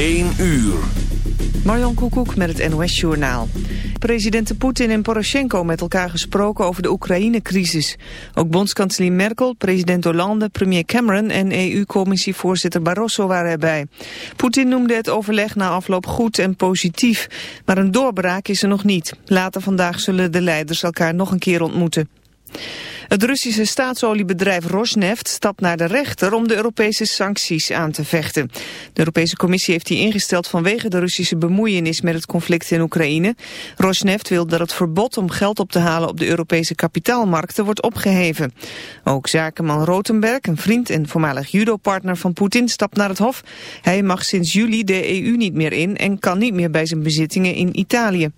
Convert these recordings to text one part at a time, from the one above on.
1 uur. Marjan Koekoek met het NOS-journaal. Presidenten Poetin en Poroshenko met elkaar gesproken over de Oekraïne-crisis. Ook bondskanselier Merkel, president Hollande, premier Cameron en EU-commissievoorzitter Barroso waren erbij. Poetin noemde het overleg na afloop goed en positief. Maar een doorbraak is er nog niet. Later vandaag zullen de leiders elkaar nog een keer ontmoeten. Het Russische staatsoliebedrijf Rosneft stapt naar de rechter om de Europese sancties aan te vechten. De Europese Commissie heeft die ingesteld vanwege de Russische bemoeienis met het conflict in Oekraïne. Rosneft wil dat het verbod om geld op te halen op de Europese kapitaalmarkten wordt opgeheven. Ook zakenman Rotenberg, een vriend en voormalig judopartner van Poetin, stapt naar het hof. Hij mag sinds juli de EU niet meer in en kan niet meer bij zijn bezittingen in Italië.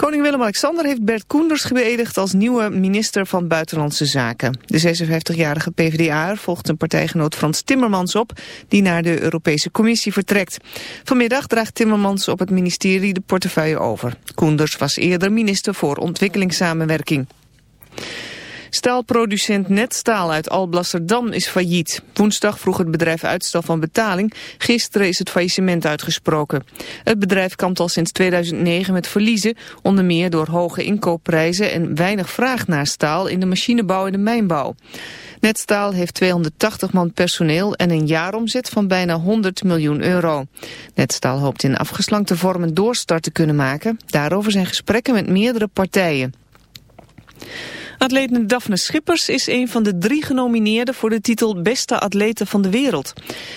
Koning Willem-Alexander heeft Bert Koenders beëdigd als nieuwe minister van Buitenlandse Zaken. De 56-jarige PvdA volgt een partijgenoot Frans Timmermans op, die naar de Europese Commissie vertrekt. Vanmiddag draagt Timmermans op het ministerie de portefeuille over. Koenders was eerder minister voor ontwikkelingssamenwerking. Staalproducent Netstaal uit Alblasserdam is failliet. Woensdag vroeg het bedrijf uitstel van betaling. Gisteren is het faillissement uitgesproken. Het bedrijf kampt al sinds 2009 met verliezen, onder meer door hoge inkoopprijzen en weinig vraag naar staal in de machinebouw en de mijnbouw. Netstaal heeft 280 man personeel en een jaaromzet van bijna 100 miljoen euro. Netstaal hoopt in afgeslankte vorm een doorstart te kunnen maken. Daarover zijn gesprekken met meerdere partijen. Atlete Daphne Schippers is een van de drie genomineerden voor de titel Beste Atlete van de Wereld.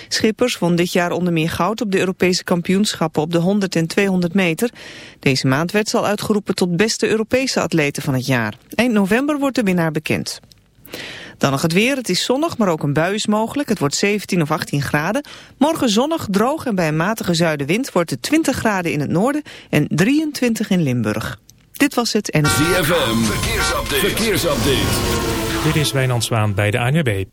Schippers won dit jaar onder meer goud op de Europese kampioenschappen op de 100 en 200 meter. Deze maand werd ze al uitgeroepen tot beste Europese atlete van het jaar. Eind november wordt de winnaar bekend. Dan nog het weer. Het is zonnig, maar ook een bui is mogelijk. Het wordt 17 of 18 graden. Morgen zonnig, droog en bij een matige zuidenwind wordt het 20 graden in het noorden en 23 in Limburg. Dit was het en... ZFM, verkeersupdate. verkeersupdate. Dit is Wijnand Zwaan bij de ANWB.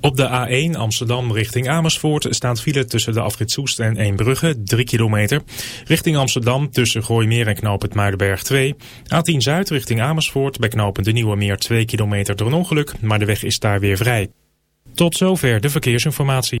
Op de A1 Amsterdam richting Amersfoort staat file tussen de afrit Soest en Eembrugge, 3 kilometer. Richting Amsterdam tussen Gooimeer en Knoop Muidenberg 2. A10 Zuid richting Amersfoort bij knopen de Nieuwe Meer 2 kilometer door een ongeluk, maar de weg is daar weer vrij. Tot zover de verkeersinformatie.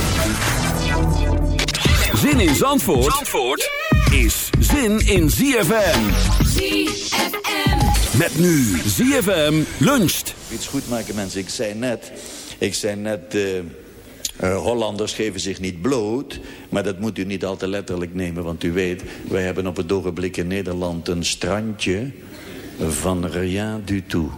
Zin in Zandvoort, Zandvoort is zin in ZFM. ZFM. Met nu ZFM luncht. Iets goed maken, mensen. Ik zei net, ik zei net eh, Hollanders geven zich niet bloot. Maar dat moet u niet al te letterlijk nemen. Want u weet, wij hebben op het ogenblik in Nederland een strandje van rien du tout.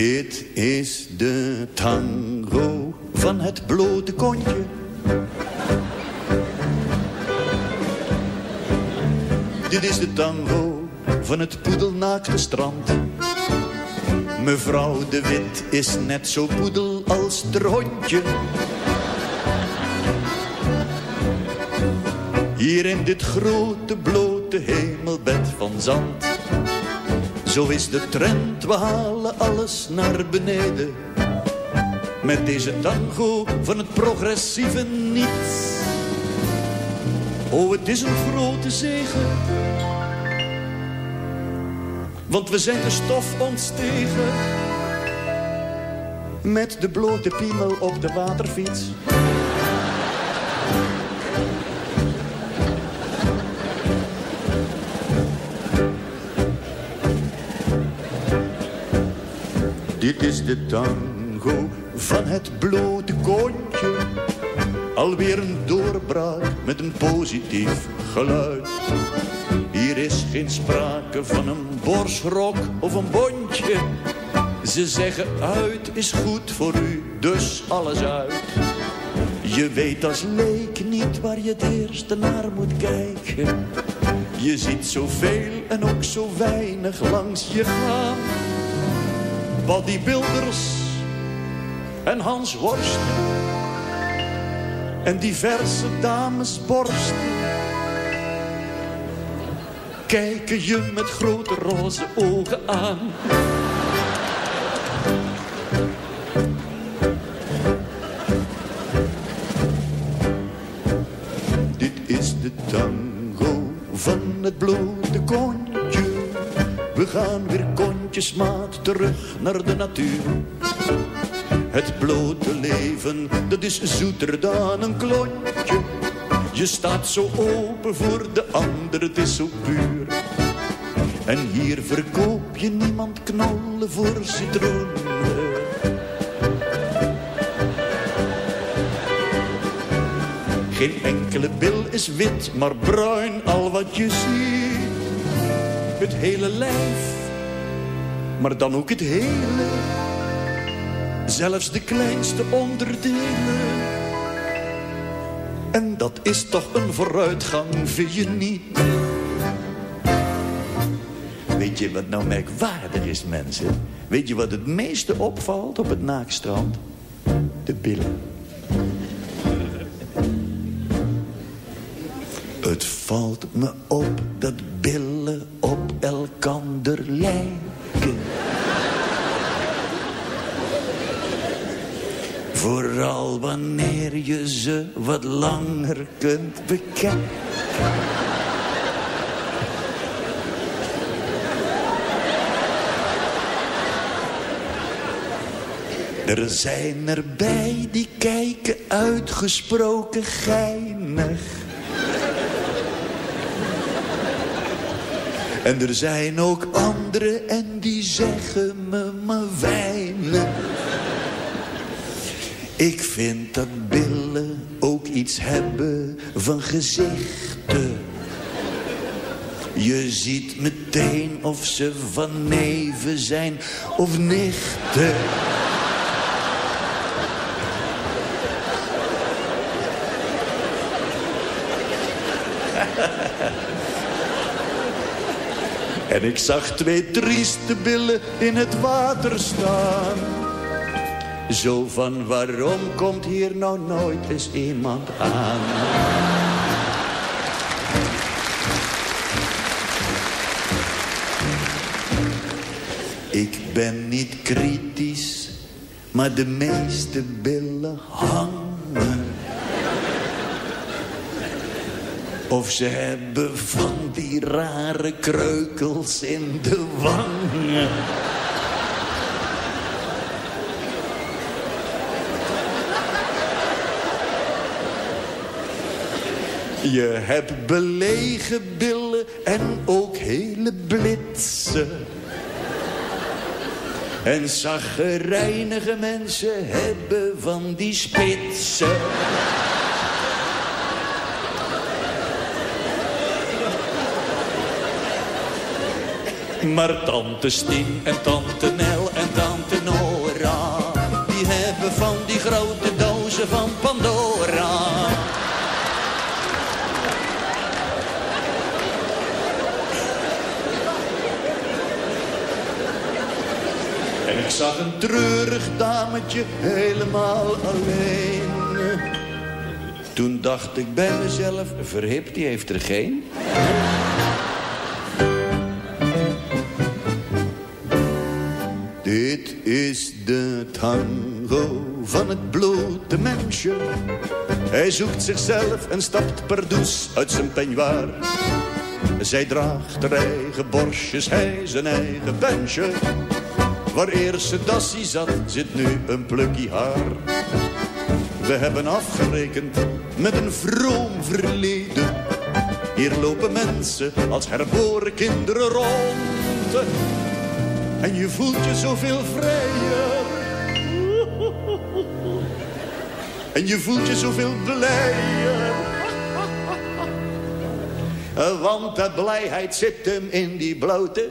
Dit is de tango van het blote kontje. Dit is de tango van het poedelnaakte strand. Mevrouw de Wit is net zo poedel als het hondje. Hier in dit grote blote hemelbed van zand. Zo is de trend, we halen alles naar beneden. Met deze tango van het progressieve niets. Oh, het is een grote zegen. Want we zijn de stof ontstegen. Met de blote piemel op de waterfiets. Dit is de tango van het blote kontje. Alweer een doorbraak met een positief geluid. Hier is geen sprake van een borstrok of een bondje. Ze zeggen uit is goed voor u, dus alles uit. Je weet als leek niet waar je het eerste naar moet kijken. Je ziet zoveel en ook zo weinig langs je gaan. Bodybuilders en Hans Worst. En diverse damesborsten. Kijken je met grote roze ogen aan. Dit is de tango van het blote kontje. We gaan weer kontjesmaat terug naar de natuur. Het blote leven, dat is zoeter dan een klontje. Je staat zo open voor de ander, het is zo puur. En hier verkoop je niemand knollen voor citroenen. Geen enkele bil is wit, maar bruin al wat je ziet. Het hele lijf, maar dan ook het hele. Zelfs de kleinste onderdelen. En dat is toch een vooruitgang, vind je niet? Weet je wat nou merkwaardig is, mensen? Weet je wat het meeste opvalt op het naakstrand? De billen. Het valt me op dat billen Wanneer je ze wat langer kunt bekijken. Er zijn erbij die kijken uitgesproken geinig. En er zijn ook anderen en die zeggen me maar weinig. Ik vind dat billen ook iets hebben van gezichten. Je ziet meteen of ze van neven zijn of nichten. En ik zag twee trieste billen in het water staan. Zo van waarom komt hier nou nooit eens iemand aan? Ik ben niet kritisch, maar de meeste billen hangen. Of ze hebben van die rare kreukels in de wangen. Je hebt belegen billen en ook hele blitsen. En zaggerijnige mensen hebben van die spitsen. Maar tante Stien en tante Nel zag een treurig dametje helemaal alleen. Toen dacht ik bij mezelf, verhip, die heeft er geen. Dit is de tango van het blote mensje. Hij zoekt zichzelf en stapt pardoes uit zijn peignoir. Zij draagt haar eigen borstjes, hij zijn eigen pensje. Waar eerst ze dassie zat, zit nu een plukkie haar. We hebben afgerekend met een vroom verleden. Hier lopen mensen als herboren kinderen rond. En je voelt je zoveel vrijer. En je voelt je zoveel blijer. Want de blijheid zit hem in die blote.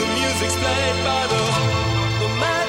The music's played by the, the madman.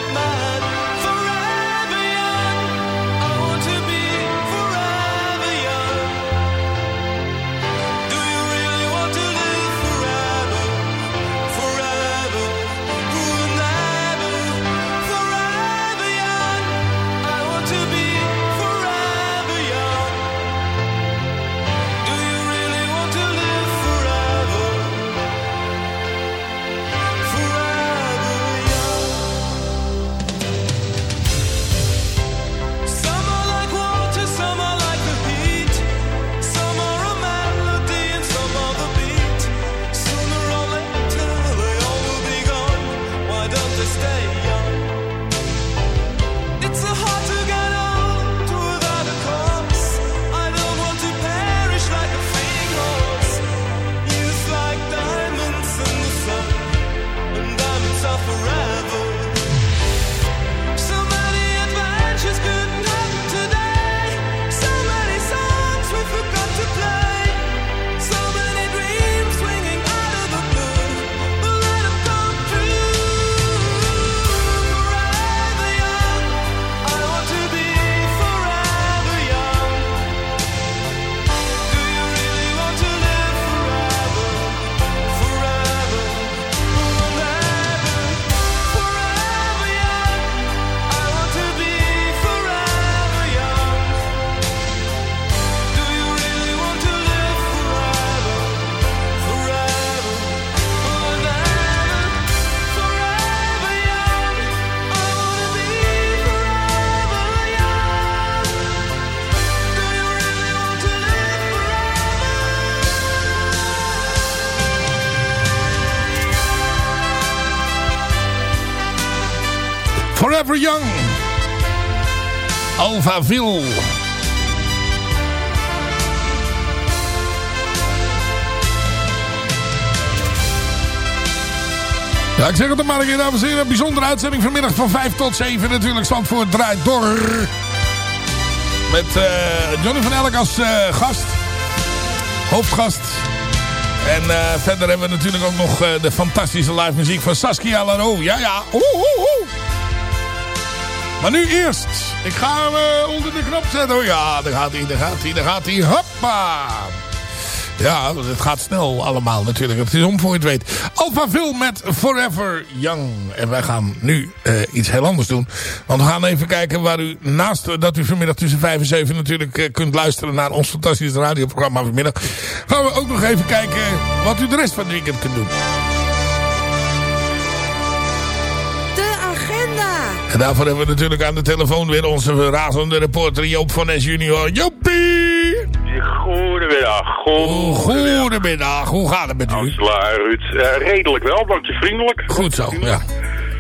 Forever Young. Alphaville. Ja, ik zeg het er maar een keer, dames en heren. Bijzondere uitzending vanmiddag van 5 tot 7. Natuurlijk Zandvoort draait door. Met eh, Johnny van Elk als eh, gast. Hoofdgast. En eh, verder hebben we natuurlijk ook nog de fantastische live muziek van Saskia Laro. Ja, ja. Oeh, oeh, oeh. Maar nu eerst. Ik ga hem eh, onder de knop zetten. Oh ja, daar gaat hij, daar gaat hij, daar gaat hij. Hoppa. Ja, het gaat snel allemaal natuurlijk. Het is om voor je het weet. Alphaville met Forever Young. En wij gaan nu eh, iets heel anders doen. Want we gaan even kijken waar u naast dat u vanmiddag tussen 5 en 7 natuurlijk eh, kunt luisteren naar ons fantastische radioprogramma vanmiddag. Gaan we ook nog even kijken wat u de rest van het weekend kunt doen. En daarvoor hebben we natuurlijk aan de telefoon weer onze razende reporter Joop van Es junior. Jopie! Goedemiddag. Goedemiddag. Goedemiddag, hoe gaat het met u? Angela, Ruud. Eh, redelijk wel, dank je vriendelijk. Goed zo, ja.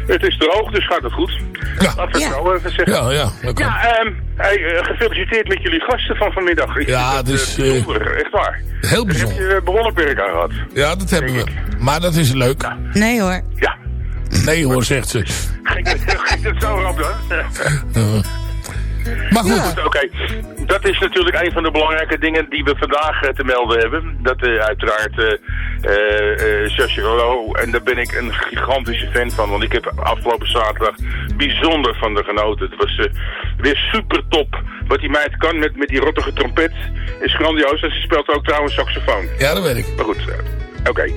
Het is droog, dus gaat het goed. Ja. Laten we het Ja. zo even zeggen. Ja, ja. Ja, ehm, hey, eh, gefeliciteerd met jullie gasten van vanmiddag. Ik Ja, het is, bijzonder, echt waar. Heel Daar heb bijzonder. je behoorlijk werk aan gehad. Ja, dat hebben we. Maar dat is leuk. Nee hoor. Ja. Nee hoor, zegt ze. Ging het, ging het zo rap dan? Uh, maar goed, Ja. Oké, dat is natuurlijk een van de belangrijke dingen die we vandaag eh, te melden hebben. Dat uh, uiteraard uh, uh, en daar ben ik een gigantische fan van. Want ik heb afgelopen zaterdag bijzonder van de genoten. Het was weer super top. Wat die meid kan met, met die rottige trompet is grandioos. En ze speelt ook trouwens saxofoon. Ja, dat weet ik. Maar goed, oké. Okay.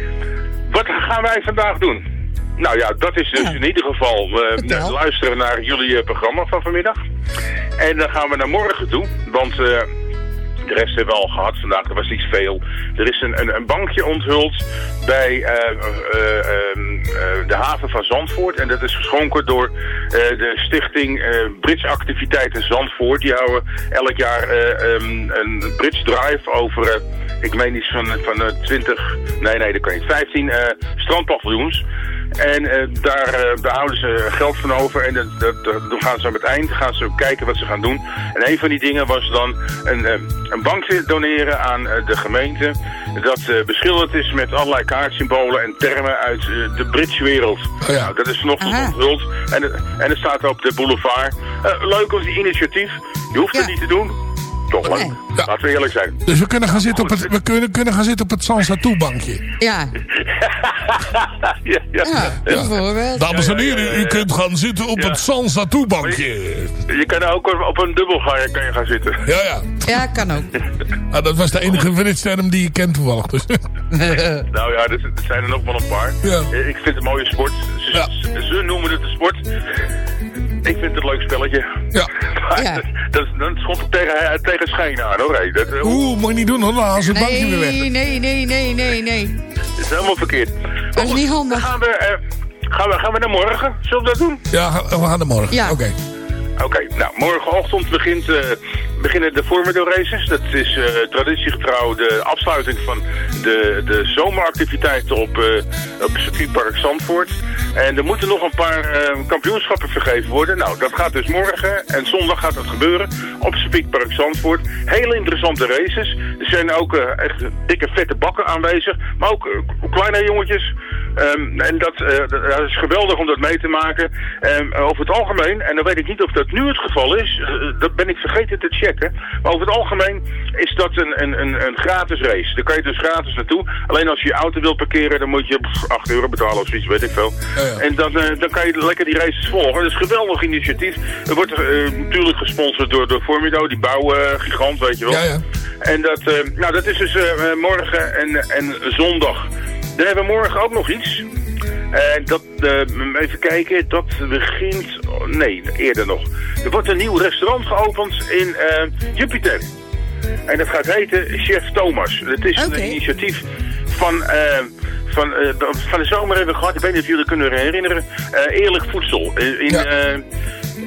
Wat gaan wij vandaag doen? Nou ja, dat is dus ja. in ieder geval uh, luisteren naar jullie uh, programma van vanmiddag. En dan gaan we naar morgen toe, want uh, de rest hebben we al gehad vandaag, er was niet veel. Er is een, een, een bankje onthuld bij de haven van Zandvoort. En dat is geschonken door de stichting Brits Activiteiten Zandvoort. Die houden elk jaar um, een Brits Drive over ik meen iets van, van 20, nee nee dat kan niet, 15 uh, strandpaviljoens. En uh, daar, uh, daar houden ze geld van over en dat, dat, dan gaan ze aan het eind gaan ze kijken wat ze gaan doen. En een van die dingen was dan een, een bankje doneren aan de gemeente dat beschilderd is met allerlei kaartsymbolen en termen uit de Britse wereld. Oh ja. nou, dat is vanochtend onthuld en, en het staat op de boulevard. leuk als die initiatief, je hoeft ja. het niet te doen. Toch leuk. Ja. Laten we eerlijk zijn. Dus we kunnen gaan zitten op het, we kunnen, kunnen gaan zitten op het Sansa bankje. Ja. ja, ja. ja, bijvoorbeeld. Dames en heren, u kunt gaan zitten op het Sansa bankje. Je, je, kan ook op een dubbel gaan, kan je gaan zitten. Ja, ja. Ja, kan ook. nou, dat was de enige Britsterm die ik ken toevallig. Dus. nou ja, er, er zijn er nog wel een paar. Ja. Ik vind het een mooie sport. Ze, ja. ze noemen het een sport. Ik vind het een leuk spelletje. Ja. ja. Dat, dan schot ik tegen, tegen schijn aan hoor. Hey, dat, uh, Oeh, moet je niet doen hoor. Dan haal ze het nee, bankje weer weg. Nee, nee, nee, nee, nee, nee. Dat is helemaal verkeerd. Dat is niet handig. Gaan we, uh, gaan, we, gaan we naar morgen? Zullen we dat doen? Ja, we gaan naar morgen. Ja. Oké. Okay. Oké, okay, nou morgenochtend begint, uh, beginnen de Formula races. Dat is uh, traditiegetrouw de afsluiting van de, de zomeractiviteiten op, uh, op circuitpark Zandvoort. En er moeten nog een paar kampioenschappen vergeven worden. Nou, dat gaat dus morgen en zondag gaat dat gebeuren op circuitpark Zandvoort. Hele interessante races. Er zijn ook echt dikke vette bakken aanwezig, maar ook kleine jongetjes. Um, en dat, dat, is geweldig om dat mee te maken. Um, over het algemeen, en dan weet ik niet of dat nu het geval is, uh, dat ben ik vergeten te checken. Maar over het algemeen is dat een, een, een, een gratis race. Daar kan je dus gratis naartoe. Alleen als je je auto wil parkeren, dan moet je pff, 8 euro betalen of zoiets, weet ik veel. Ja. En dan, uh, dan kan je lekker die races volgen. Dat is een geweldig initiatief. Er wordt natuurlijk gesponsord door, door Formido, die bouwgigant, weet je wel. Ja, ja. En dat, nou, dat is dus morgen en, en zondag. Dan hebben we morgen ook nog iets. En dat, uh, even kijken, dat begint, oh, nee, eerder nog. Er wordt een nieuw restaurant geopend in uh, Jupiter. En dat gaat heten Chef Thomas. Het is okay. een initiatief van, uh, van, van de zomer hebben we gehad, ik weet niet of jullie kunnen herinneren, eerlijk voedsel. In, ja.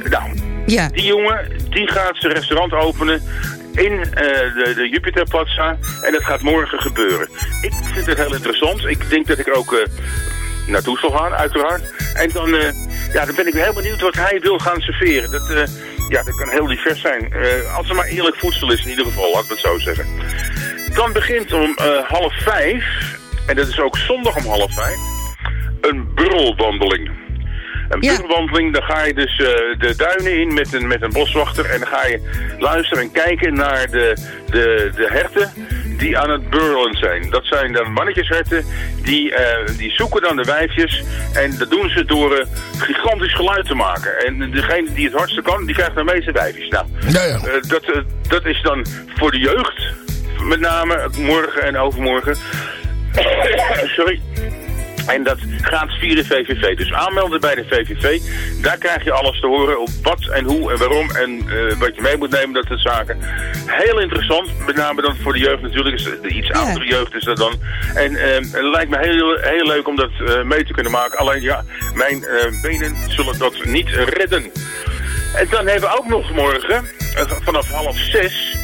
nou, ja. die jongen, die gaat zijn restaurant openen in uh, de, de. En dat gaat morgen gebeuren. Ik vind het heel interessant. Ik denk dat ik ook uh, naartoe zal gaan, uiteraard. En dan, uh, ja, dan ben ik heel benieuwd wat hij wil gaan serveren. Dat, ja, dat kan heel divers zijn. als er maar eerlijk voedsel is in ieder geval, laat ik het zo zeggen. Dan begint om half vijf, en dat is ook zondag om half vijf, een burrelwandeling. Een ja. burgerwandeling, dan ga je dus uh, de duinen in met een, met een boswachter en dan ga je luisteren en kijken naar de, de, de herten die aan het burlen zijn. Dat zijn dan mannetjesherten, die, uh, die zoeken dan de wijfjes en dat doen ze door uh, gigantisch geluid te maken. En degene die het hardste kan, die krijgt de meeste wijfjes. Nou, ja, ja. dat, dat is dan voor de jeugd, met name morgen en overmorgen. Sorry. En dat gaat via de VVV. Dus aanmelden bij de VVV. Daar krijg je alles te horen op wat en hoe en waarom en uh, wat je mee moet nemen, dat soort zaken. Heel interessant, met name dan voor de jeugd natuurlijk. De iets oudere ja. jeugd is dat dan. En uh, het lijkt me heel, heel leuk om dat uh, mee te kunnen maken. Alleen ja, mijn benen zullen dat niet redden. En dan hebben we ook nog morgen, vanaf half zes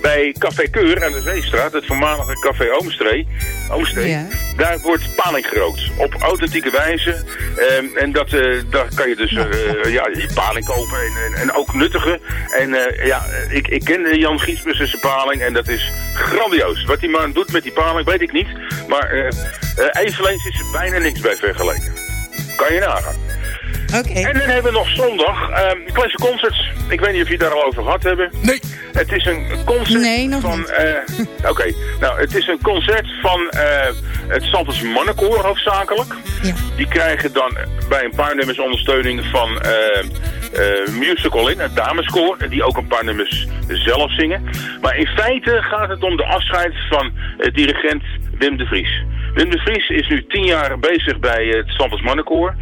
bij Café Keur aan de Zeestraat, het voormalige Café Oomstree, Oomstree Ja. daar wordt paling gerookt. Op authentieke wijze. Ehm, en dat, eh, daar kan je dus eh, ja, je paling kopen en, en, en ook nuttige. En eh, ja, ik, ik ken eh, Jan zijn paling en dat is grandioos. Wat die man doet met die paling weet ik niet. Maar eh eh, eveneens is er bijna niks bij vergeleken. Kan je nagaan. Oké. En dan hebben we nog zondag ehm Classic Concerts. Ik weet niet of jullie daar al over gehad hebben. Nee. Het is een concert Nee, nog van... niet. eh, Oké, nou het is een concert van eh, het Santos Mannenkoor hoofdzakelijk. Ja. Die krijgen dan bij een paar nummers ondersteuning van eh, Musical In, het dameskoor. Die ook een paar nummers zelf zingen. Maar in feite gaat het om de afscheid van dirigent Wim de Vries. Wim de Vries is nu tien jaar bezig bij het Santos Mannenkoor.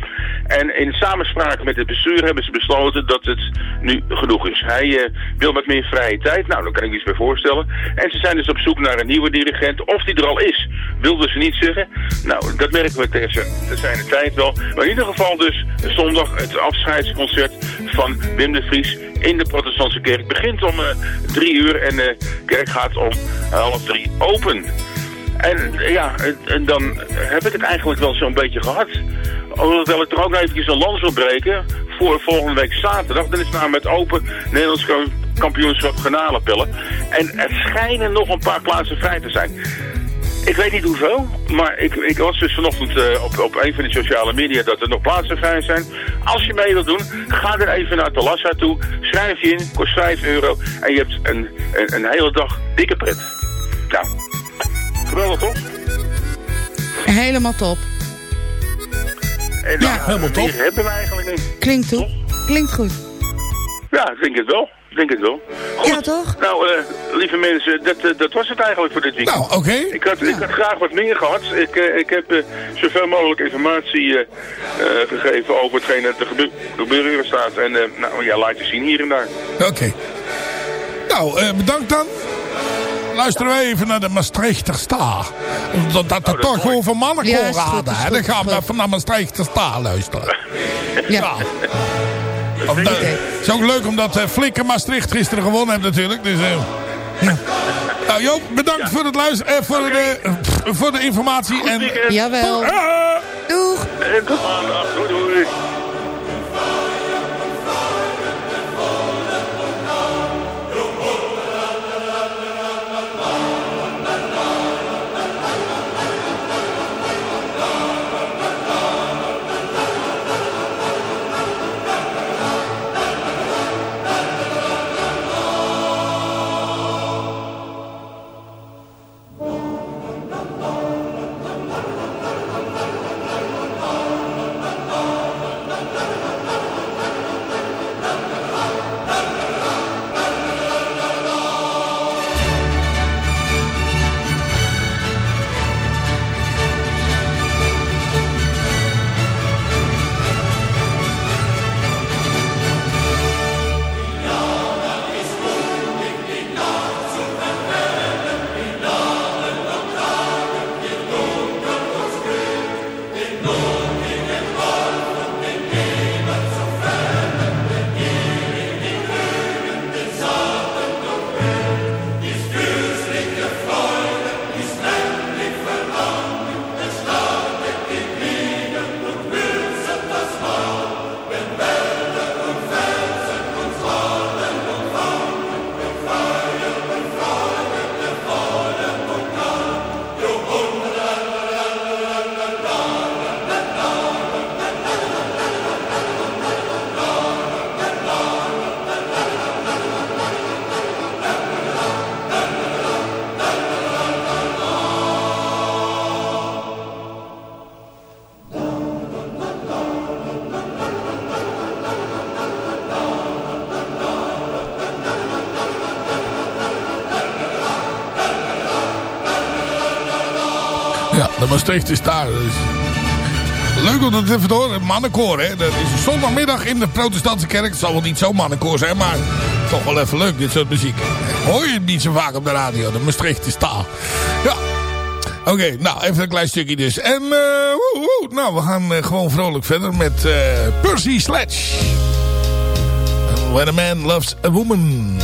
En in samenspraak met het bestuur hebben ze besloten dat het nu genoeg is. Hij eh, wil wat meer vrije tijd. Nou, daar kan ik iets bij voorstellen. En ze zijn dus op zoek naar een nieuwe dirigent. Of die er al is, wilden ze niet zeggen. Nou, dat merken we tegen te zijn de tijd wel. Maar in ieder geval dus zondag het afscheidsconcert van Wim de Vries in de protestantse kerk. Begint om eh, drie uur en de kerk gaat om half drie open. En ja, en- dan heb ik het eigenlijk wel zo'n beetje gehad. Hoewel ik er ook eventjes een lans wil breken voor volgende week zaterdag. Dan is namelijk het open Nederlands Kam- kampioenschap garnalenpellen. En er schijnen nog een paar plaatsen vrij te zijn. Ik weet niet hoeveel, maar ik, ik was dus vanochtend eh, op, op een van de sociale media dat er nog plaatsen vrij zijn. Als je mee wilt doen, ga er even naar Talassa toe. Schrijf je in, kost 5 euro en je hebt een, een, een hele dag dikke pret. Nou, geweldig toch? Helemaal top. En, Ja, helemaal top. hebben we eigenlijk niet. Klinkt toe. Klinkt goed. Ja, ik denk het wel. Ik denk het wel. Goed. Ja, toch? Nou, eh, lieve mensen, dat, eh, dat was het eigenlijk voor dit weekend. Nou, oké. Ik had, ik had graag wat meer gehad. Ik, eh, ik heb eh, zoveel mogelijk informatie eh, eh, gegeven over hetgeen dat er gebe gebeuren staat. En eh, nou ja, laat je zien hier en daar. Oké. Nou, eh, bedankt dan. Luisteren we even naar de Maastrichter Sta. Dat, dat er Oh, toch over mannen kon goed, raden. hè. goed, Dan gaan we goed. even naar Maastrichter Sta luisteren. Ja. Of, dat- Het is ook leuk omdat uh, Flikker Maastricht gisteren gewonnen heeft natuurlijk. Dus, eh, ja. Nou Joop, bedankt voor het luisteren, eh, voor, de, eh, voor de informatie. En, weekend. Jawel. Ah! Doeg. Ja, de Maastricht is daar. Dus. Leuk om dat even te horen. Mannenkoor, hè. Dat is zondagmiddag in de protestantse kerk. Het zal wel niet zo'n mannenkoor zijn, maar toch wel even leuk, dit soort muziek. Hoor je niet zo vaak op de radio. De Maastricht is daar. Ja. Oké, nou, even een klein stukje dus. En, woe. nou, we gaan eh, gewoon vrolijk verder met eh, Percy Sledge. When a man loves a woman.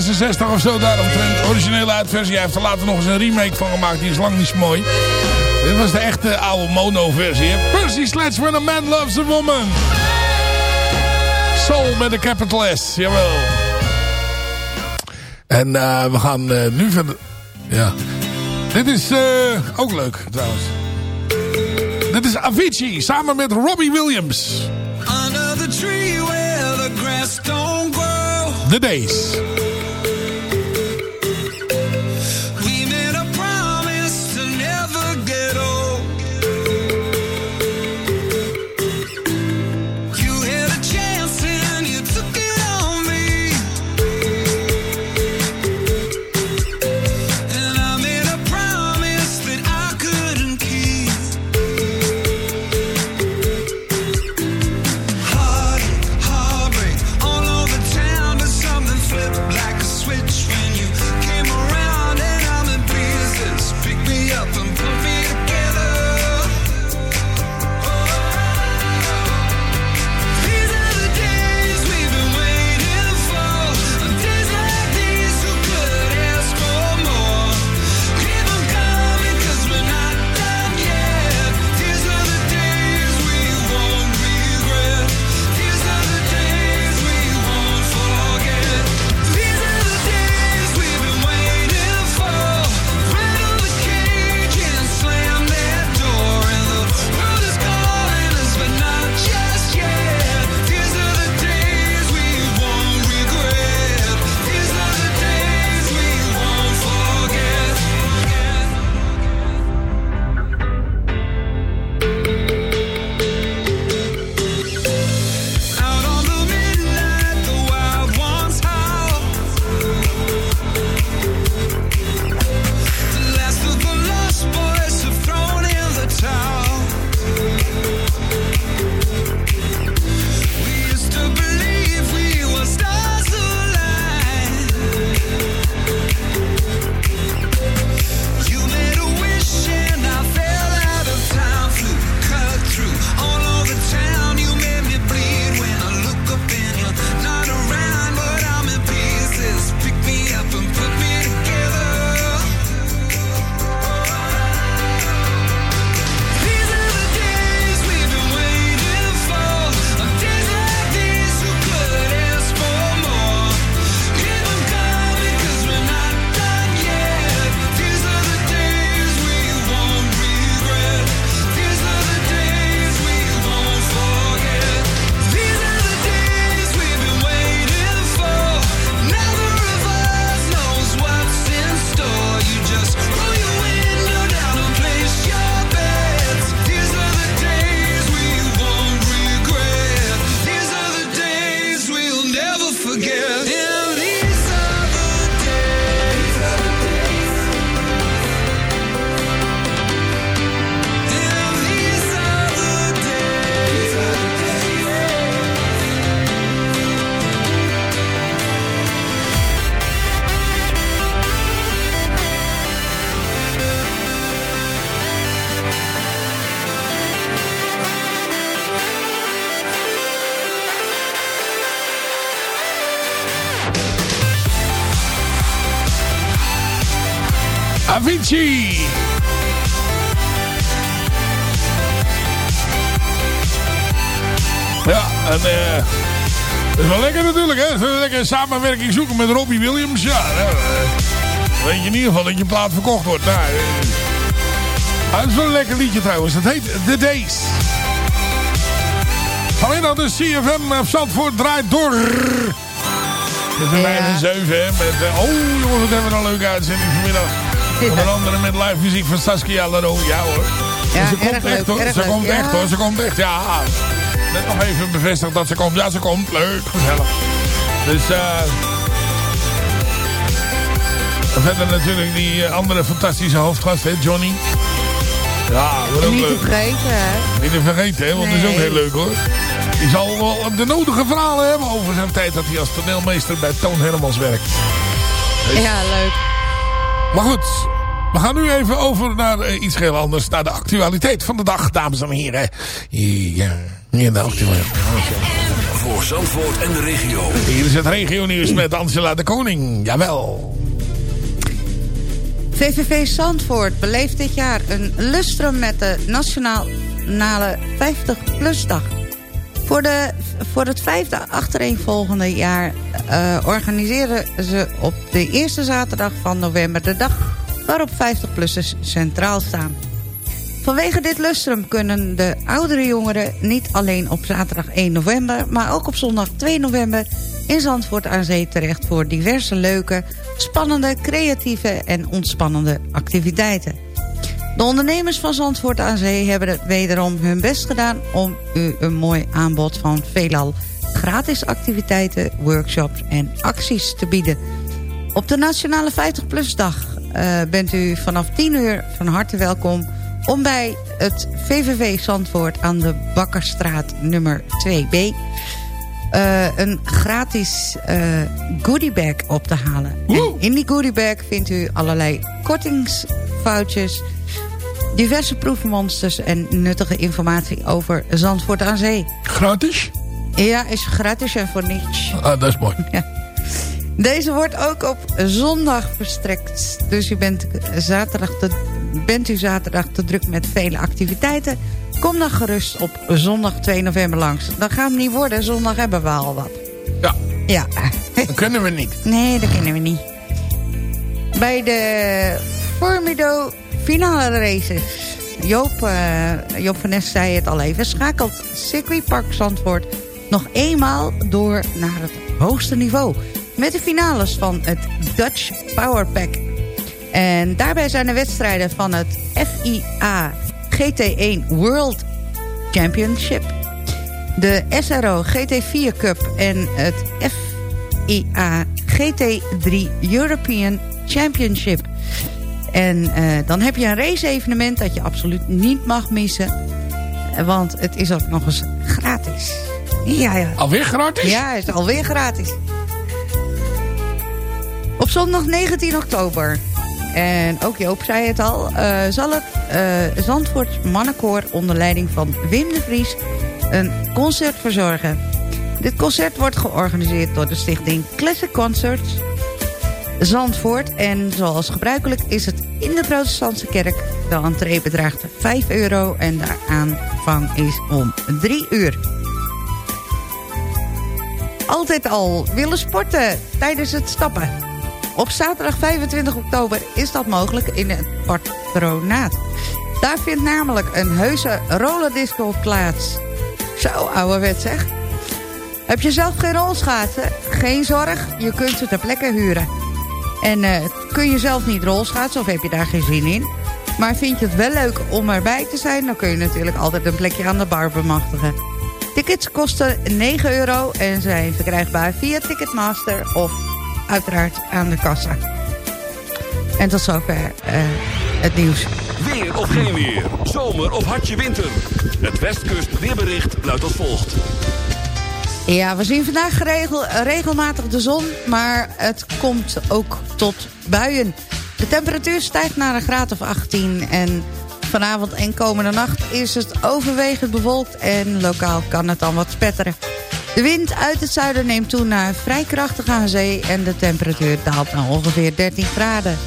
1966 of zo daaromtrent. Originele uitversie. Hij heeft er later nog eens een remake van gemaakt. Die is lang niet zo mooi. Dit was de echte oude mono-versie. Percy Sledge When a Man Loves a Woman. Soul met een capital S. Jawel. En eh, we gaan eh, nu verder... Ja. Dit is eh, ook leuk trouwens. Dit is Avicii samen met Robbie Williams. Under the tree where the grass don't grow. The Days. Samenwerking zoeken met Robbie Williams? Ja, nou, eh, weet je in ieder geval dat je plaat verkocht wordt. Nou, eh, dat is wel een lekker liedje trouwens. Dat heet The Days. Vanmiddag de CFM op Zandvoort draait door. Het is een bijna zeven, hè? Met, eh, oh, jongens, wat hebben we een leuke uitzending vanmiddag. Onder andere met live muziek van Saskia Laro. Ja hoor. Ja, ze komt echt hoor. Ze komt echt hoor. Ze komt echt. Ja. Net nog even bevestigd dat ze komt. Ja, ze komt. Leuk. Gezellig. Dus eh... en verder natuurlijk die eh, andere fantastische hoofdgast, hè, Johnny. Ja, wordt ook Niet te leuk. vergeten, hè? Niet te vergeten, hè, want dat is ook Nee. heel leuk hoor. Die zal wel de nodige verhalen hebben over zijn tijd dat hij als toneelmeester bij Toon Hermans werkt. Dus- Ja, leuk. Maar goed, We gaan nu even over naar eh, iets heel anders. Naar de actualiteit van de dag, dames en heren. Ja, hier de actualiteit. Voor Zandvoort en de regio. Hier is het regio nieuws met Angela de Koning. Jawel. VVV Zandvoort beleeft dit jaar een lustrum met de nationale 50-plus-dag. Voor, de, voor het vijfde achtereenvolgende jaar uh, organiseren ze op de eerste zaterdag van november de dag waarop 50-plussers centraal staan. Vanwege dit lustrum kunnen de oudere jongeren niet alleen op zaterdag 1 november... maar ook op zondag 2 november in Zandvoort aan Zee terecht... voor diverse leuke, spannende, creatieve en ontspannende activiteiten. De ondernemers van Zandvoort aan Zee hebben wederom hun best gedaan... om u een mooi aanbod van veelal gratis activiteiten, workshops en acties te bieden. Op de Nationale 50PLUS-dag uh, bent u vanaf 10 uur van harte welkom... om bij het VVV Zandvoort aan de Bakkerstraat nummer 2B... Uh, een gratis uh, goodiebag op te halen. En in die goodiebag vindt u allerlei kortingsfoutjes... diverse proefmonsters en nuttige informatie over Zandvoort aan Zee. Gratis? Ja, is gratis en voor niets. Ah, dat is mooi. Ja. Deze wordt ook op zondag verstrekt. Dus u bent, zaterdag te, bent u zaterdag te druk met vele activiteiten... Kom dan gerust op zondag 2 november langs. Dan gaan we niet worden, zondag hebben we al wat. Ja. Ja. Dat kunnen we niet. Nee, dat kunnen we niet. Bij de Formido finale races. Joop, uh, Joop van Nes zei het al even. Schakelt Park Zandvoort nog eenmaal door naar het hoogste niveau. Met de finales van het Dutch Power Pack. En daarbij zijn de wedstrijden van het FIA GT1 World Championship. De SRO GT4 Cup en het FIA GT3 European Championship. En uh, dan heb je een race-evenement dat je absoluut niet mag missen. Want het is ook nog eens gratis. Ja, ja. Alweer gratis? Ja, het is alweer gratis. Op zondag 19 oktober en ook Joop zei het al, uh, zal het uh, Zandvoort Mannenkoor onder leiding van Wim de Vries een concert verzorgen. Dit concert wordt georganiseerd door de stichting Classic Concerts Zandvoort. En zoals gebruikelijk is het in de protestantse kerk. De entree bedraagt 5 euro en de aanvang is om 3 uur. Altijd al willen sporten tijdens het stappen. Op zaterdag 25 oktober is dat mogelijk in het patronaat. Daar vindt namelijk een heuse rollerdisco plaats. Zo, ouderwet zeg. Heb je zelf geen rolschaatsen? Geen zorg, je kunt ze ter plekke huren. En uh, kun je zelf niet rolschaatsen of heb je daar geen zin in? Maar vind je het wel leuk om erbij te zijn... dan kun je natuurlijk altijd een plekje aan de bar bemachtigen. Tickets kosten 9 euro en zijn verkrijgbaar via Ticketmaster of uiteraard aan de kassa. En tot zover uh, het nieuws. Weer of geen weer, zomer of hartje winter. Het Westkust weerbericht luidt als volgt. Ja, we zien vandaag geregel, regelmatig de zon, maar het komt ook tot buien. De temperatuur stijgt naar een graad of 18 en vanavond en komende nacht is het overwegend bewolkt en lokaal kan het dan wat spetteren. De wind uit het zuiden neemt toe naar vrij krachtig aan zee... en de temperatuur daalt naar ongeveer 13 graden.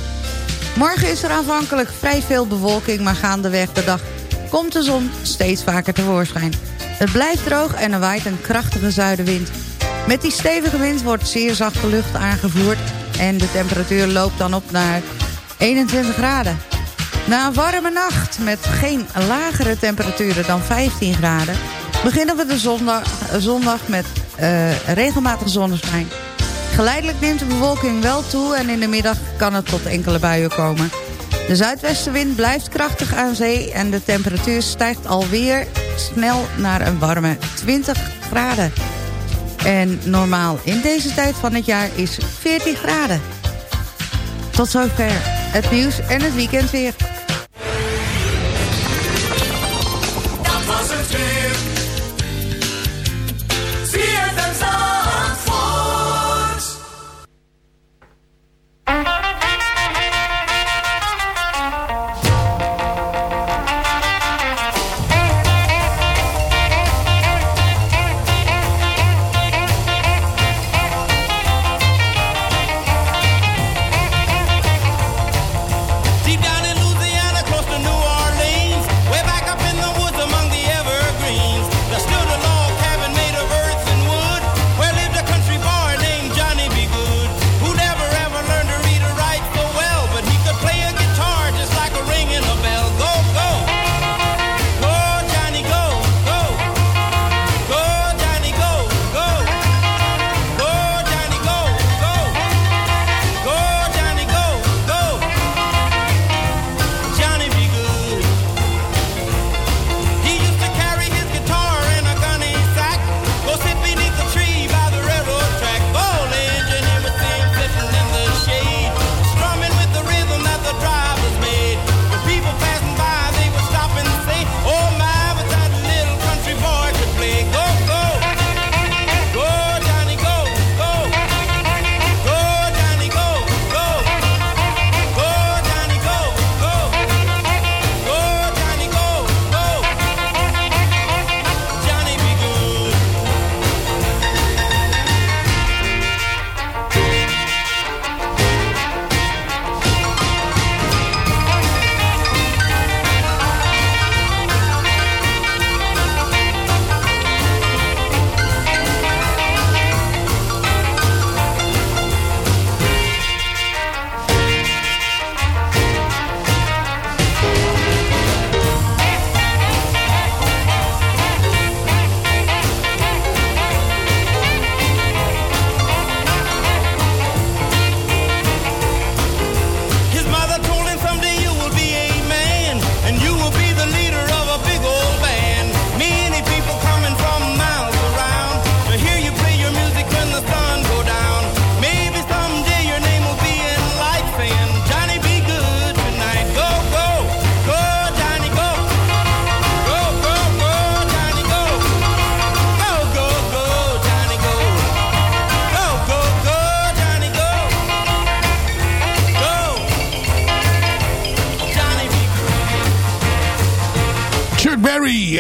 Morgen is er aanvankelijk vrij veel bewolking... maar gaandeweg de dag komt de zon steeds vaker tevoorschijn. Het blijft droog en er waait een krachtige zuidenwind. Met die stevige wind wordt zeer zachte lucht aangevoerd... en de temperatuur loopt dan op naar 21 graden. Na een warme nacht met geen lagere temperaturen dan 15 graden beginnen we de zondag, zondag met uh, regelmatig zonneschijn. Geleidelijk neemt de bewolking wel toe en in de middag kan het tot enkele buien komen. De zuidwestenwind blijft krachtig aan zee en de temperatuur stijgt alweer snel naar een warme 20 graden. En normaal in deze tijd van het jaar is 14 graden. Tot zover het nieuws en het weekend weer.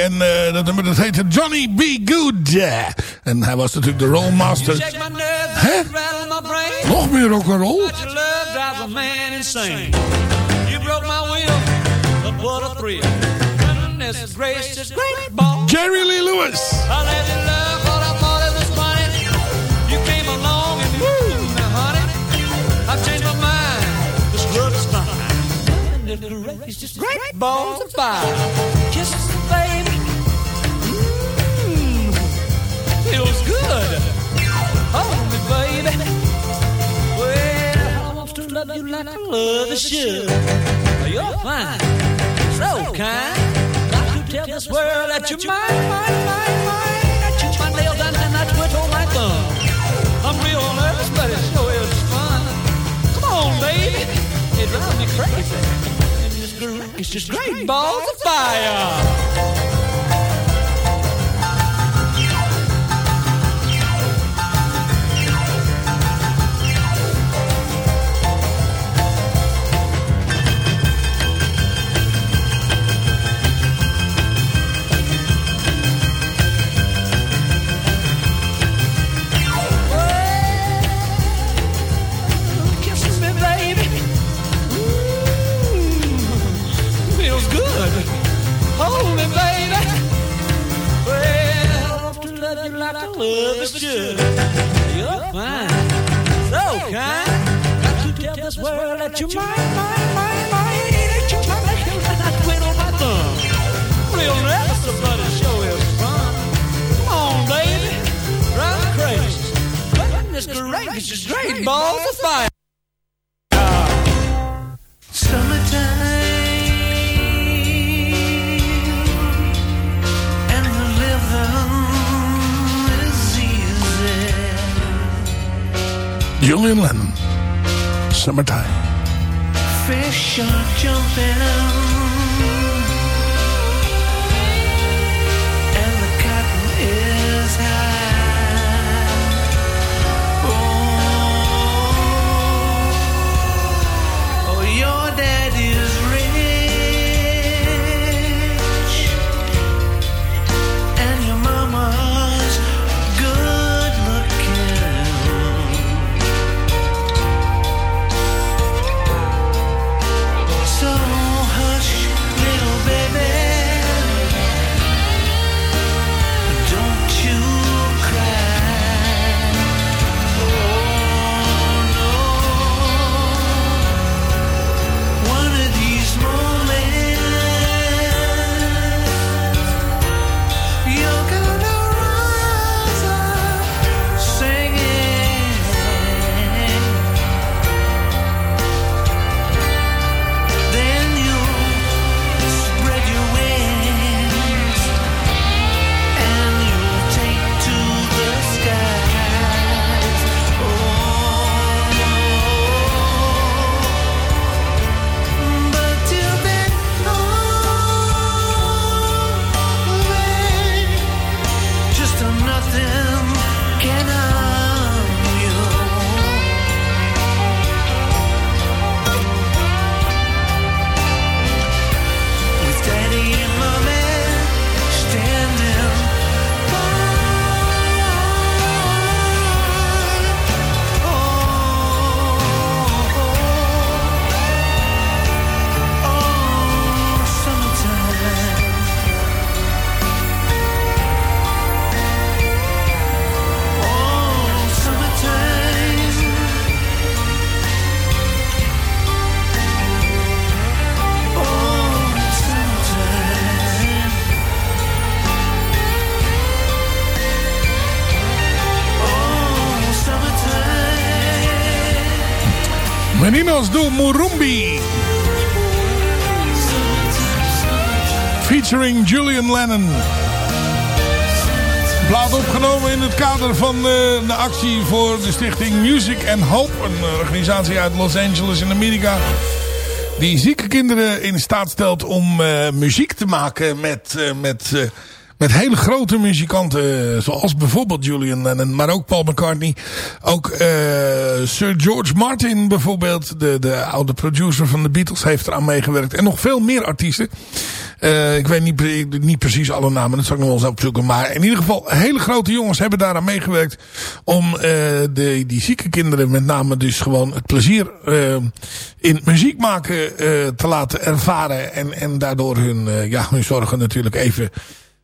En uh, dat nummer dat heette Johnny B. Good. En hij was natuurlijk de rollmaster. Hè? Nog meer rock'n'roll? Great. Jerry Lee Lewis. I let you love what feels good. Hold me, baby. Well, I want to love you like I love a should. You're fine, so kind. Got to tell this world that you're mine, mine, mine, mine. That you my nails down and I twiddle my thumb. I'm real nervous, but it sure is fun. Come on, baby, it drives me crazy. And it's great, it's just great balls of fire. what I love is just. You're fine, so kind. Got to tell this world that you're mine, mine, mine, mine. You? I on my thumb. Real show. Come on, baby, drive crazy. Mr. Rank is just great balls of fire. Julian Lennon. Summertime. Fish are jumping. Van eh, de actie voor de stichting Music and Hope. Een organisatie uit Los Angeles in Amerika. Die zieke kinderen in staat stelt om eh, muziek te maken met, eh, met, met hele grote muzikanten. Zoals bijvoorbeeld Julian Lennon, maar ook Paul McCartney. Ook eh, Sir George Martin bijvoorbeeld, de, de oude producer van de Beatles, heeft eraan meegewerkt. En nog veel meer artiesten. Uh, ik weet niet, niet precies alle namen, dat zal ik nog wel eens opzoeken. Maar in ieder geval, hele grote jongens hebben daaraan meegewerkt. Om uh, de, die zieke kinderen met name dus gewoon het plezier uh, in muziek maken te laten ervaren. En, en daardoor hun, ja, hun zorgen natuurlijk even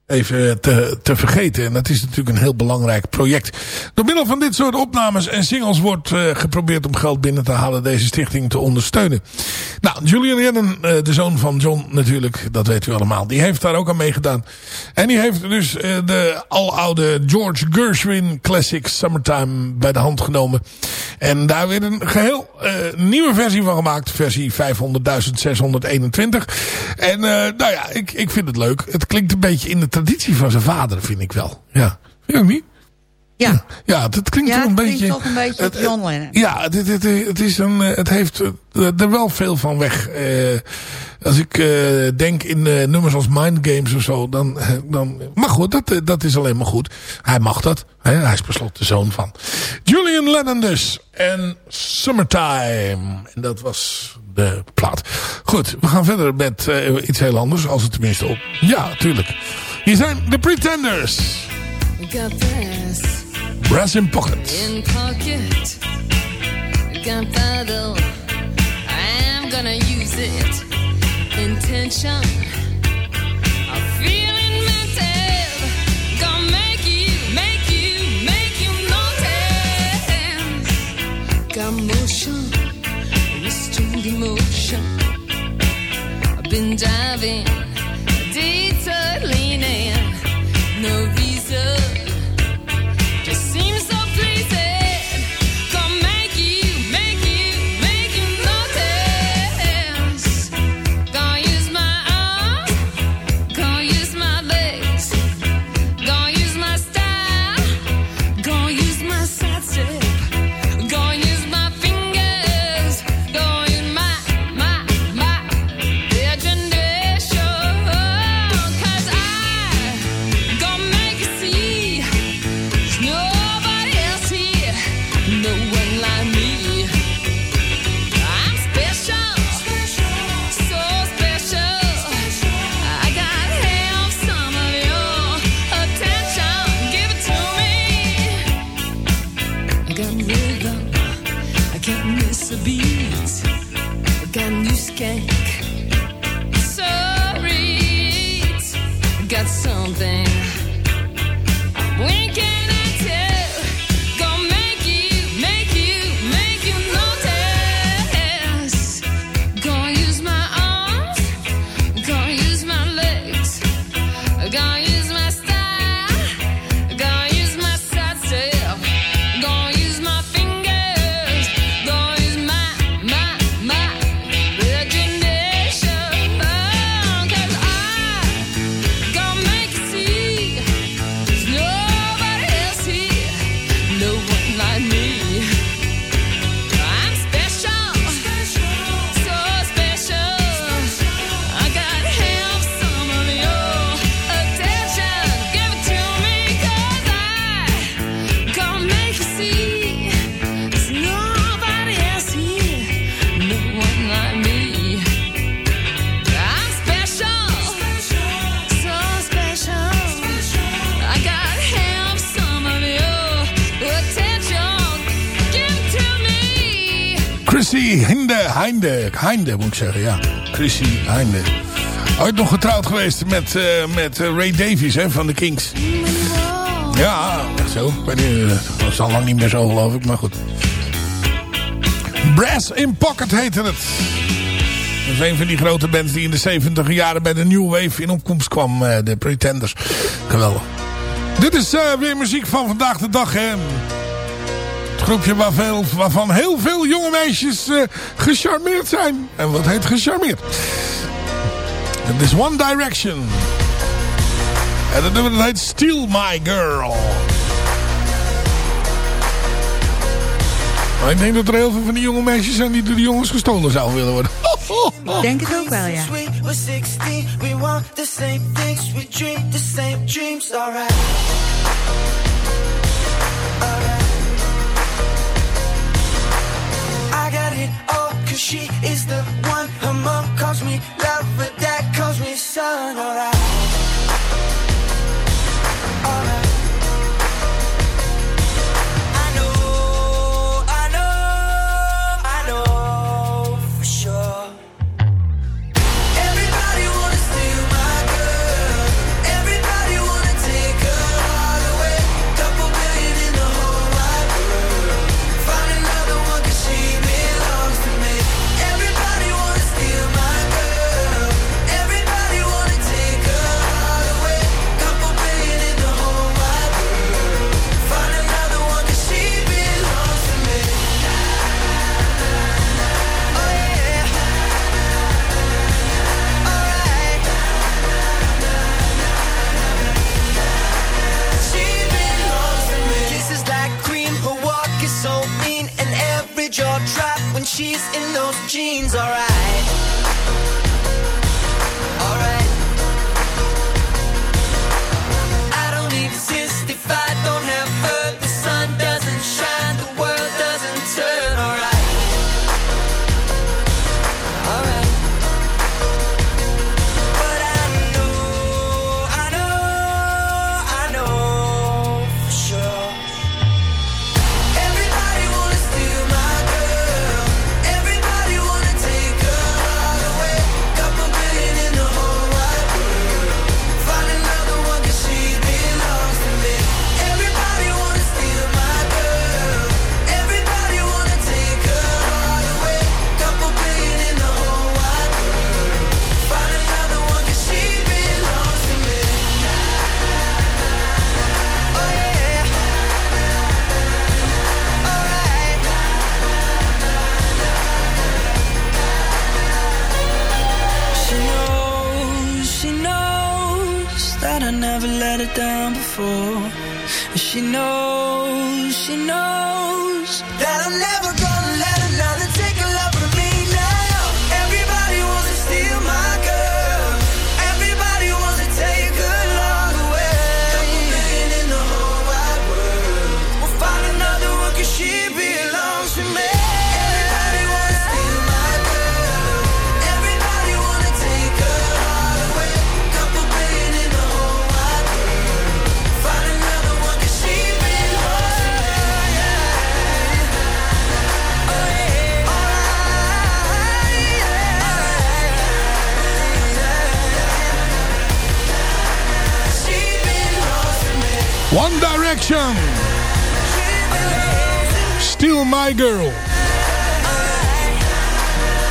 even te, te vergeten. En dat is natuurlijk een heel belangrijk project. Door middel van dit soort opnames en singles wordt uh, geprobeerd om geld binnen te halen deze stichting te ondersteunen. Nou, Julian Lennon, uh, de zoon van John natuurlijk, dat weet u allemaal. Die heeft daar ook aan meegedaan. En die heeft dus uh, de aloude George Gershwin Classic Summertime bij de hand genomen. En daar weer een geheel nieuwe versie van gemaakt. Versie 500.621. En nou ja, ik, ik vind het leuk. Het klinkt een beetje in de traditie van zijn vader, vind ik wel. Ja, vind niet? Ja. Ja, het klinkt ja, toch een het beetje... toch een beetje het, John Lennon. Ja, het, het, het, is een, het heeft er wel veel van weg. Uh, als ik uh, denk in uh, nummers als Mind Games of zo, dan... dan maar goed, dat, dat is alleen maar goed. Hij mag dat. Hè? Hij is beslot de zoon van. Julian Lennon dus. En Summertime. En dat was de plaat. Goed, we gaan verder met uh, iets heel anders. Als het tenminste op... Ja, tuurlijk. Hier zijn The Pretenders. Got this. Brass in pocket. In pocket. That. I'm gonna use it. Intention. I'm feeling mental. Gonna make you, make you, make you notice. Got motion. Restrained emotion. I've been diving. Heinde moet ik zeggen, ja. Chrissy Heinde. Ooit nog getrouwd geweest met, uh, met uh, Ray Davies hè, van de Kings. Ja, echt zo. Niet, dat is al lang niet meer zo geloof ik, maar goed. Brass in Pocket heette het. Dat is een van die grote bands die in de 70 jaren bij de New Wave in opkomst kwam. De Pretenders. Geweldig. Dit is weer muziek van vandaag de dag. Hè. Groepje waar veel, waarvan heel veel jonge meisjes uh, gecharmeerd zijn. En wat heet gecharmeerd? Het is One Direction. En dat nummer dat heet Steal My Girl. Maar ik denk dat er heel veel van die jonge meisjes zijn die door de jongens gestolen zouden willen worden. Ik denk het ook wel, ja. We're 16, we want the same things, we dream the same dreams. Alright. she is the one. Her mom calls me lover, dad calls me son. Alright.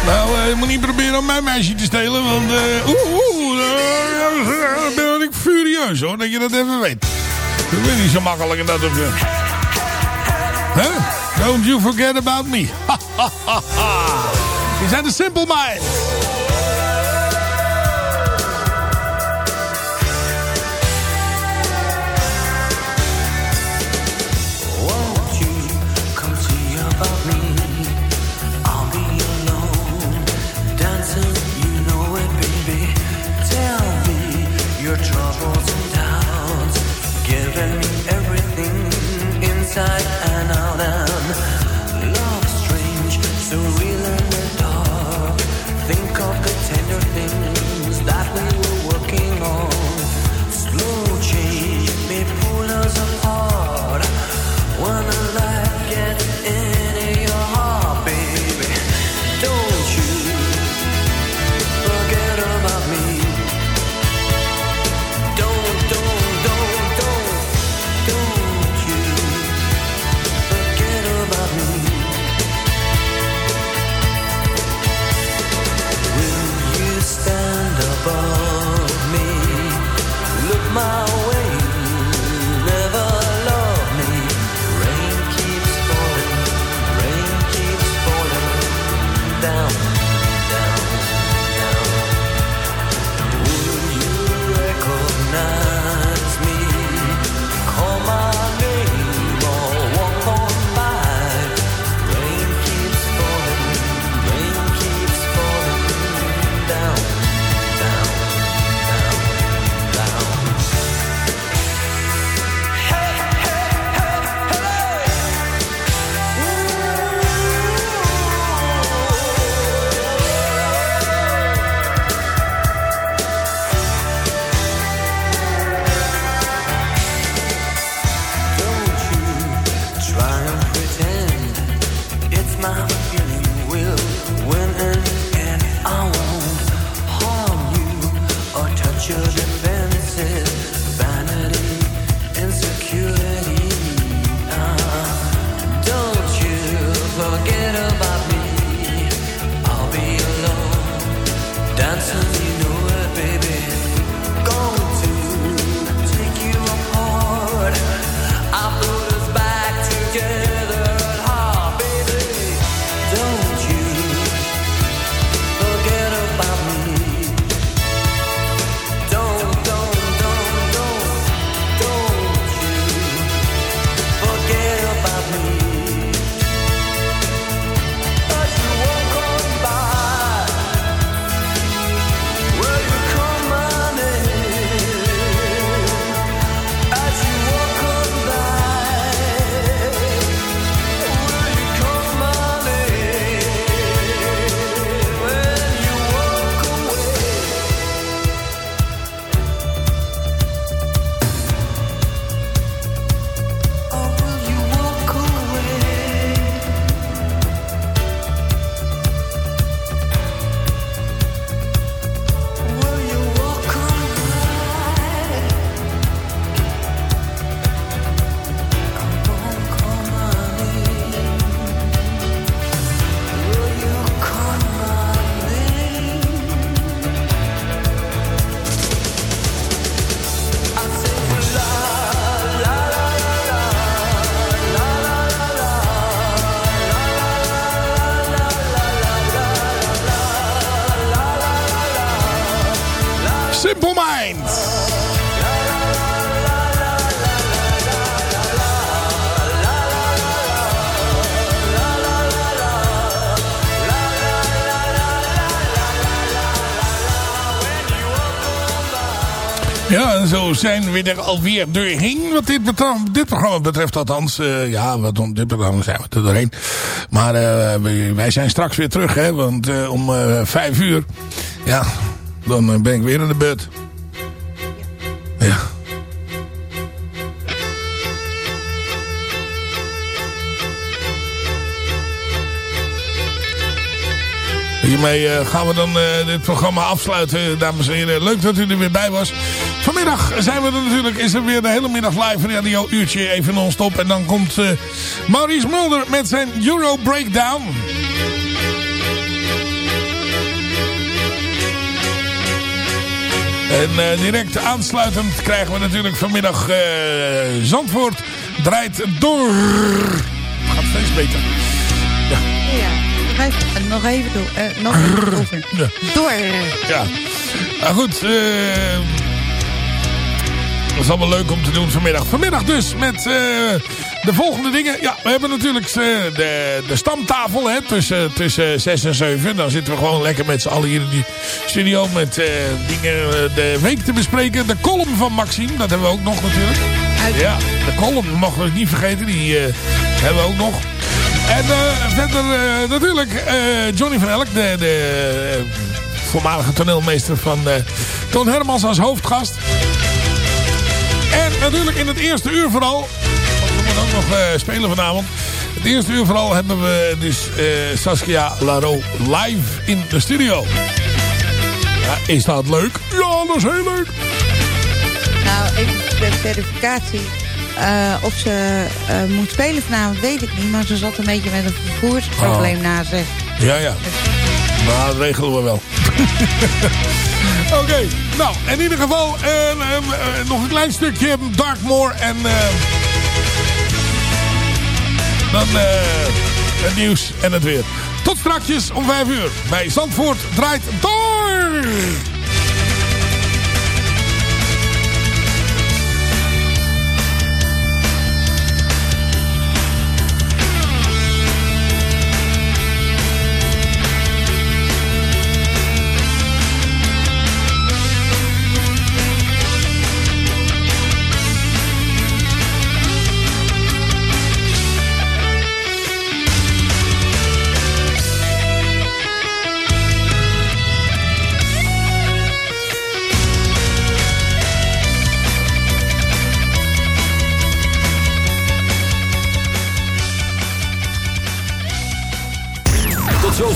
Nou, eh, je moet niet proberen om mijn meisje te stelen, want... Eh, oeh, oeh, eh, dan ben ik furieus, hoor, dat je dat even weet. Dat is niet zo makkelijk in dat op je... Huh? Don't you forget about me. Ha, ha, ha, ha. Is that a simple mind? Zo zijn we er alweer doorheen wat dit, dit programma betreft. Althans, eh, ja, wat om dit programma zijn we er doorheen. Maar eh, wij, zijn straks weer terug, hè. Want eh, om vijf uur, ja, dan ben ik weer in de beurt. Ja. Hiermee gaan we dan dit programma afsluiten, dames en heren. Leuk dat u er weer bij was. Vanmiddag zijn we er natuurlijk, is er weer de hele middag live radio uurtje even non-stop. En dan komt eh, Maurice Mulder met zijn Euro Breakdown. En eh, direct aansluitend krijgen we natuurlijk vanmiddag eh, Zandvoort draait door. Gaat steeds beter. Ja, nog even, nog even door. nog even over. Ja. Door. Ja, nou goed. eh dat is allemaal leuk om te doen vanmiddag. Vanmiddag dus met eh, de volgende dingen. Ja, we hebben natuurlijk eh, de, de stamtafel hè, tussen, tussen 6 en 7. Dan zitten we gewoon lekker met z'n allen hier in die studio met eh, dingen de week te bespreken. De column van Maxime, dat hebben we ook nog natuurlijk. Ja, de column mogen we niet vergeten. Die hebben we ook nog. En verder natuurlijk Johnny van Elk, de, de voormalige toneelmeester van Toon Hermans als hoofdgast. En natuurlijk in het eerste uur vooral, we moeten ook nog eh, spelen vanavond. Het eerste uur vooral hebben we dus eh, Saskia Laro live in de studio. Ja, is dat leuk? Ja, dat is heel leuk. Nou, even de verificatie. Eh, of ze moet spelen vanavond, weet ik niet. Maar ze zat een beetje met een vervoersprobleem Oh. na zich. Ja, ja. Maar dat regelen we wel. Oké, nou, in ieder geval eh, eh, eh, nog een klein stukje Darkmoor en dan eh, het nieuws en het weer. Tot strakjes om 5 uur bij Zandvoort draait door!